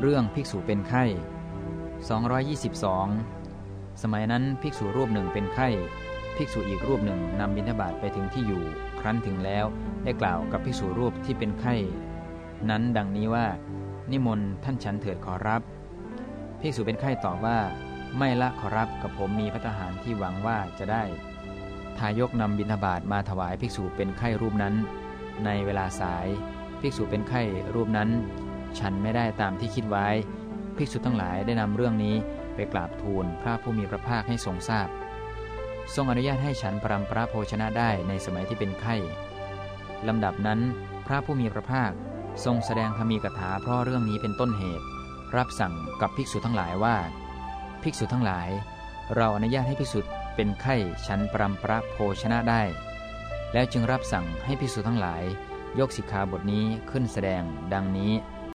เรื่องภิกษุเป็นไข้ 222 สมัยนั้นภิกษุรูปหนึ่งเป็นไข้ ภิกษุอีกรูปหนึ่งนำบิณฑบาตไปถึงที่อยู่ ครั้นถึงแล้วได้กล่าวกับภิกษุรูปที่เป็นไข้ นั้นดังนี้ว่า นิมนต์ท่านฉันเถิดขอรับ ภิกษุเป็นไข้ตอบว่า ไม่ละขอรับกับผมมีพัฒหารที่หวังว่าจะได้ ทายกนำบิณฑบาตมาถวายภิกษุเป็นไข้รูปนั้น ในเวลาสาย ภิกษุเป็นไข้รูปนั้น ฉันไม่ได้ตามที่คิดไว้ ภิกษุทั้งหลายได้นำเรื่องนี้ไปกราบทูลพระผู้มีพระภาคให้ทรงทราบ ทรงอนุญาตให้ฉันปรำพระโภชนะได้ในสมัยที่เป็นไข้ลำดับนั้น พระผู้มีพระภาคทรงแสดงธรรมีกถาเพราะเรื่องนี้เป็นต้นเหตุ รับสั่งกับภิกษุทั้งหลายว่า ภิกษุทั้งหลาย เราอนุญาตให้ภิกษุเป็นไข้ฉันปรำพระโภชนะได้ แล้วจึงรับสั่งให้ภิกษุทั้งหลาย ยกสิกขาบทนี้ขึ้นแสดงดังนี้